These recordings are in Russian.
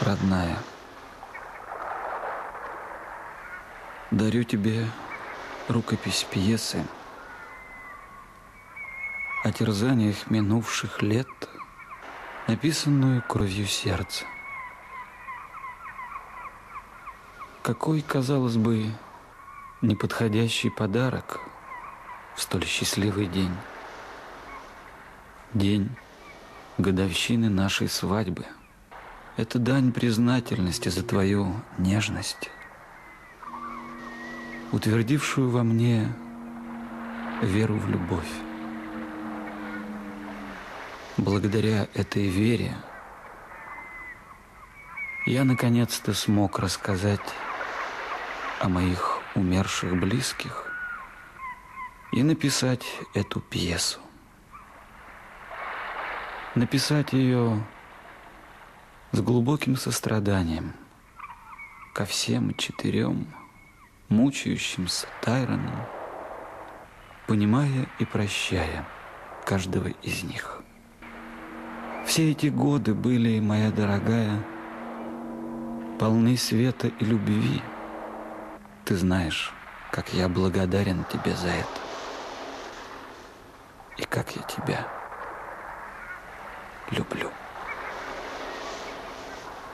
родная. Дарю тебе рукопись пьесы о терзаниях минувших лет, написанную кровью сердца. Какой, казалось бы, неподходящий подарок в столь счастливый день. День годовщины нашей свадьбы. Это дань признательности за твою нежность, утвердившую во мне веру в любовь. Благодаря этой вере я наконец-то смог рассказать о моих умерших близких и написать эту пьесу. Написать ее с глубоким состраданием ко всем четырем мучающимся Тайронам, понимая и прощая каждого из них. Все эти годы были, моя дорогая, полны света и любви – ты знаешь, как я благодарен тебе за это. И как я тебя люблю.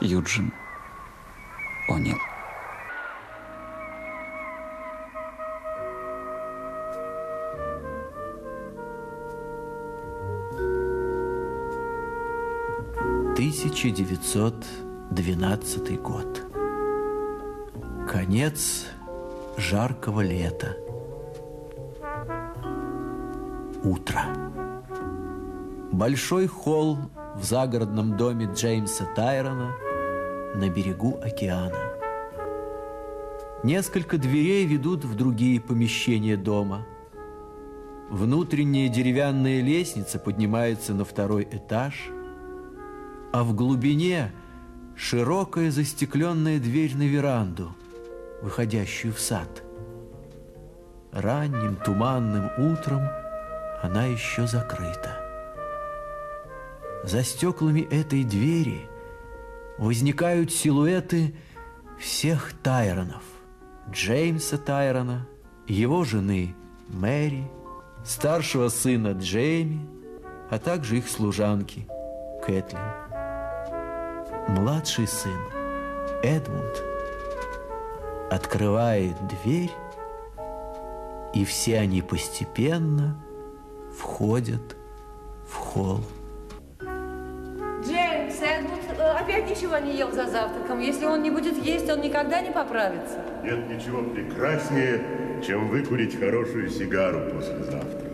Юджин О'Нил. Тысяча девятьсот двенадцатый год. Конец жаркого лета. Утро. Большой холл в загородном доме Джеймса Тайрона на берегу океана. Несколько дверей ведут в другие помещения дома. Внутренняя деревянная лестница поднимается на второй этаж, а в глубине широкая застекленная дверь на веранду – выходящую в сад. Ранним туманным утром она еще закрыта. За стеклами этой двери возникают силуэты всех Тайронов. Джеймса Тайрона, его жены Мэри, старшего сына Джейми, а также их служанки Кэтлин. Младший сын Эдмунд – открывает дверь, и все они постепенно входят в холл. Джеймс, Эдмунд опять ничего не ел за завтраком. Если он не будет есть, он никогда не поправится. Нет ничего прекраснее, чем выкурить хорошую сигару после завтрака.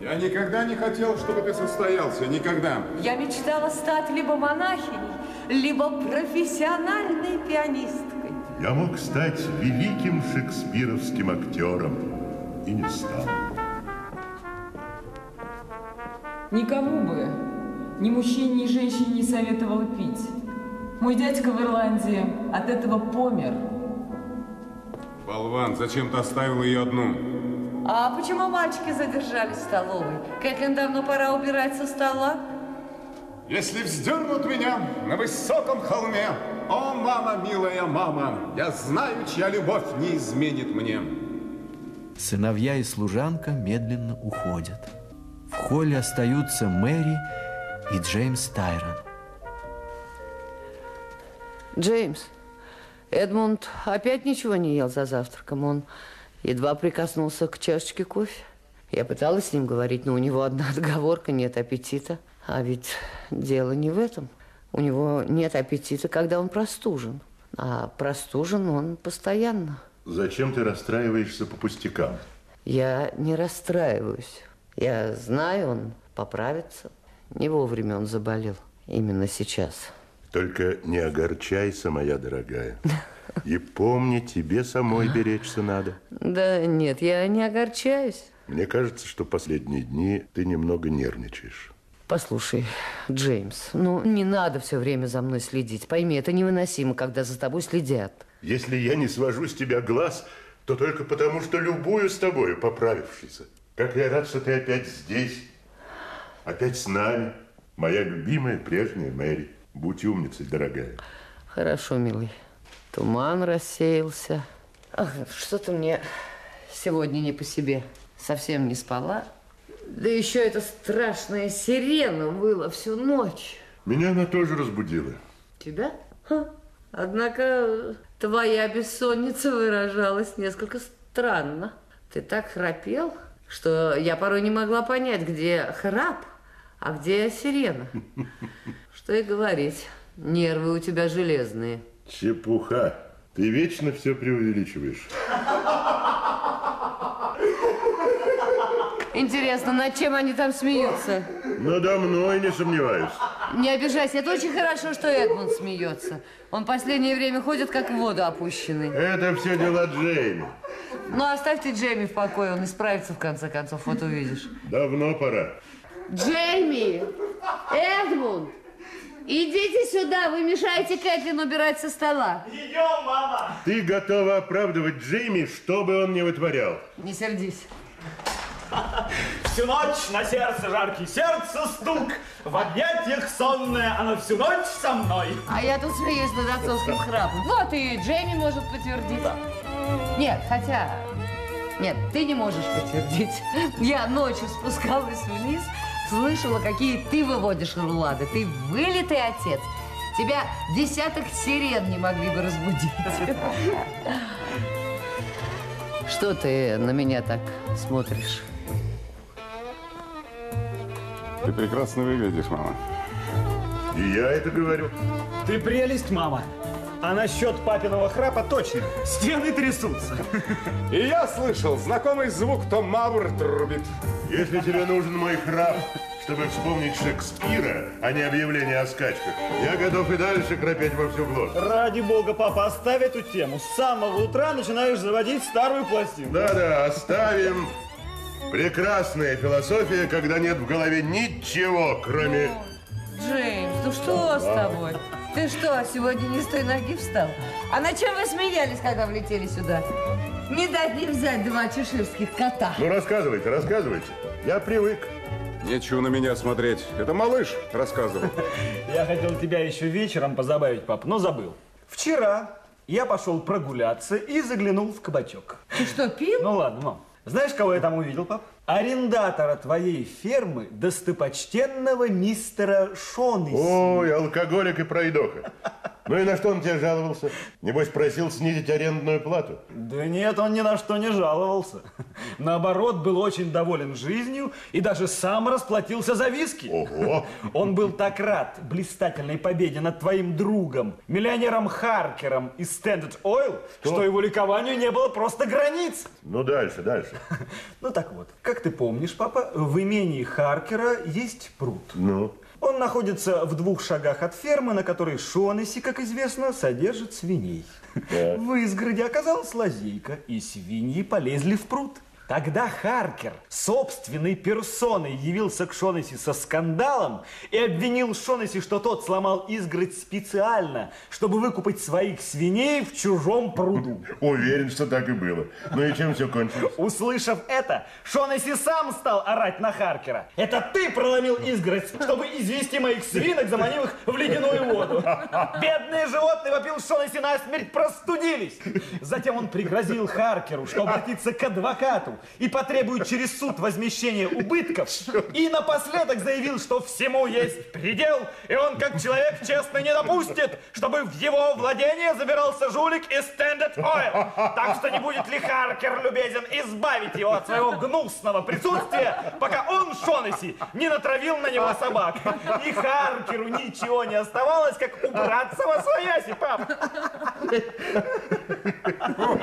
Я никогда не хотел, чтобы ты состоялся. Никогда. Я мечтала стать либо монахиней, либо профессиональной пианисткой. Я мог стать великим шекспировским актером и не стал. Никому бы, ни мужчине, ни женщине не советовал пить. Мой дядька в Ирландии от этого помер. Болван, зачем ты оставил ее одну? А почему мальчики задержались в столовой? Кэтлин, давно пора убирать со стола. Если вздернут меня на высоком холме, о, мама, милая мама, я знаю, чья любовь не изменит мне. Сыновья и служанка медленно уходят. В холле остаются Мэри и Джеймс Тайрон. Джеймс, Эдмунд опять ничего не ел за завтраком. Он едва прикоснулся к чашечке кофе. Я пыталась с ним говорить, но у него одна отговорка – нет аппетита. А ведь дело не в этом. У него нет аппетита, когда он простужен. А простужен он постоянно. Зачем ты расстраиваешься по пустякам? Я не расстраиваюсь. Я знаю, он поправится. Не вовремя он заболел. Именно сейчас. Только не огорчайся, моя дорогая. И помни, тебе самой беречься надо. Да нет, я не огорчаюсь. Мне кажется, что последние дни ты немного нервничаешь. Послушай, Джеймс, ну не надо все время за мной следить. Пойми, это невыносимо, когда за тобой следят. Если я не свожу с тебя глаз, то только потому, что любую с тобою, поправившийся. Как я рад, что ты опять здесь, опять с нами. Моя любимая прежняя Мэри. Будь умницей, дорогая. Хорошо, милый. Туман рассеялся. Ах, что-то мне сегодня не по себе. Совсем не спала. Да еще эта страшная сирена выла всю ночь. Меня она тоже разбудила. Тебя? Ха. Однако твоя бессонница выражалась несколько странно. Ты так храпел, что я порой не могла понять, где храп, а где сирена. Что и говорить, нервы у тебя железные. Чепуха. Ты вечно все преувеличиваешь. Интересно, над чем они там смеются? Надо мной не сомневаюсь. Не обижайся, это очень хорошо, что Эдмунд смеется. Он последнее время ходит как в воду опущенный. Это все дела Джейми. Ну, оставь ты Джейми в покое, он исправится в конце концов, вот увидишь. Давно пора. Джейми! Эдмунд! Идите сюда, вы мешаете Кэтлин убирать со стола. Идем, мама! Ты готова оправдывать Джейми, что бы он ни вытворял. Не сердись. Всю ночь на сердце жаркий сердце стук, в объятиях сонная, она всю ночь со мной. А я тут смеюсь над отцовским храпом. Вот и Джейми может подтвердить. Нет, хотя... Нет, ты не можешь подтвердить. Я ночью спускалась вниз, слышала, какие ты выводишь рулады. Ты вылитый отец. Тебя десяток сирен не могли бы разбудить. Что ты на меня так смотришь? Ты прекрасно выглядишь, мама. И я это говорю. Ты прелесть, мама. А насчет папиного храпа точно. Стены трясутся. И я слышал знакомый звук, то Мавр трубит. Если тебе нужен мой храп, чтобы вспомнить Шекспира, а не объявление о скачках, я готов и дальше храпеть во всю глотку. Ради бога, папа, оставь эту тему. С самого утра начинаешь заводить старую пластинку. Да-да, оставим. Прекрасная философия, когда нет в голове ничего, кроме... Джеймс, ну что с тобой? Ты что, сегодня не с той ноги встал? А на чем вы смеялись, когда влетели сюда? Не дать не взять два чеширских кота. Ну, рассказывайте, рассказывайте. Я привык. Нечего на меня смотреть. Это малыш рассказывал. Я хотел тебя еще вечером позабавить, пап, но забыл. Вчера я пошел прогуляться и заглянул в кабачок. Ты что, пил? Ну ладно, мам. Знаешь, кого я там увидел, пап? Арендатора твоей фермы, достопочтенного мистера Шонеси. Ой, алкоголик и пройдоха. Ну и на что он тебе жаловался? Небось, просил снизить арендную плату? Да нет, он ни на что не жаловался. Наоборот, был очень доволен жизнью и даже сам расплатился за виски. Ого! Он был так рад блистательной победе над твоим другом, миллионером Харкером из Standard Oil, что, его ликованию не было просто границ. Ну, дальше, дальше. Ну так вот, как ты помнишь, папа, в имении Харкера есть пруд. Ну? Он находится в двух шагах от фермы, на которой Шонесси, как известно, содержит свиней. В изгороде оказалась лазейка, и свиньи полезли в пруд. Тогда Харкер собственной персоной явился к Шонесси со скандалом и обвинил Шонесси, что тот сломал изгородь специально, чтобы выкупать своих свиней в чужом пруду. Уверен, что так и было. Ну и чем все кончилось? Услышав это, Шонесси сам стал орать на Харкера. Это ты проломил изгородь, чтобы извести моих свинок, заманив их в ледяную воду. Бедные животные, вопил Шонесси, насмерть простудились. Затем он пригрозил Харкеру, что обратится к адвокату и потребует через суд возмещения убытков. И напоследок заявил, что всему есть предел, и он, как человек честно, не допустит, чтобы в его владение забирался жулик из Standard Oil. Так что не будет ли Харкер любезен избавить его от своего гнусного присутствия, пока он, Шонесси, не натравил на него собак. И Харкеру ничего не оставалось, как убраться во свояси, пап.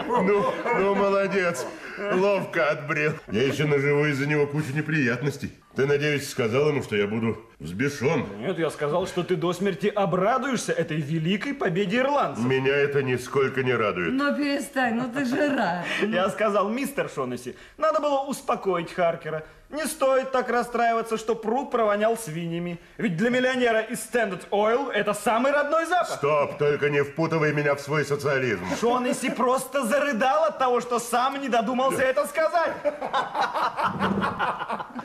Ну, ну, молодец. Ловко отбрел. Я еще наживу из-за него кучу неприятностей. Ты, надеюсь, сказал ему, что я буду взбешен? Нет, я сказал, что ты до смерти обрадуешься этой великой победе ирландцев. Меня это нисколько не радует. Ну перестань, ну ты же рад. Я сказал, мистер Шонесси, надо было успокоить Харкера. Не стоит так расстраиваться, что пруд провонял свиньями. Ведь для миллионера из Standard Oil это самый родной запах. Стоп, только не впутывай меня в свой социализм. Шонесси просто зарыдал от того, что сам не додумался это сказать.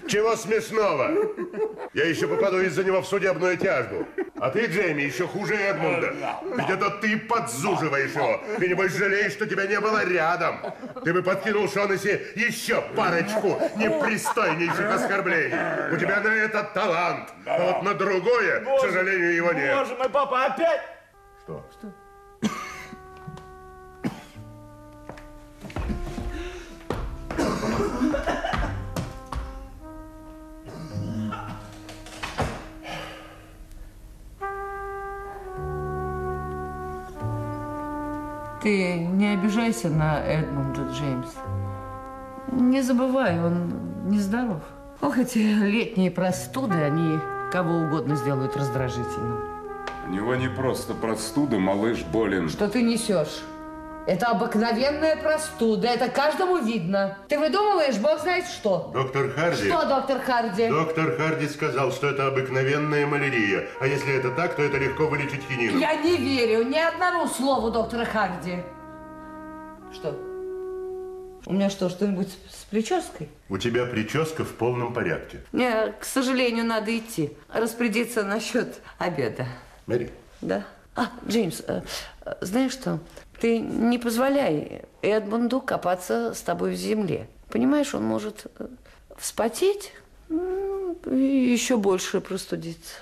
Чего смешного? Я еще попаду из-за него в судебную тяжбу. А ты, Джейми, еще хуже Эдмунда. Ведь это ты подзуживаешь его. Ты, небось, жалеешь, что тебя не было рядом. Ты бы подкинул Шонесси еще парочку непристойнейших оскорблений. У тебя на это талант. А вот на другое, к сожалению, его нет. Боже мой, папа, опять? Что? Ты не обижайся на Эдмунда, Джеймс. Не забывай, он нездоров. Ох, эти летние простуды, они кого угодно сделают раздражительным. У него не просто простуда, малыш болен. Что ты несешь? Это обыкновенная простуда, это каждому видно. Ты выдумываешь, бог знает что. Доктор Харди... Что, доктор Харди? Доктор Харди сказал, что это обыкновенная малярия. А если это так, то это легко вылечить хинином. Я не верю ни одному слову доктора Харди. Что? У меня что, что-нибудь с прической? У тебя прическа в полном порядке. Мне, к сожалению, надо идти. Распорядиться насчет обеда. Мэри, Да. А, Джеймс, э, э, знаешь что? Ты не позволяй Эдмунду копаться с тобой в земле. Понимаешь, он может э, вспотеть и еще больше простудиться.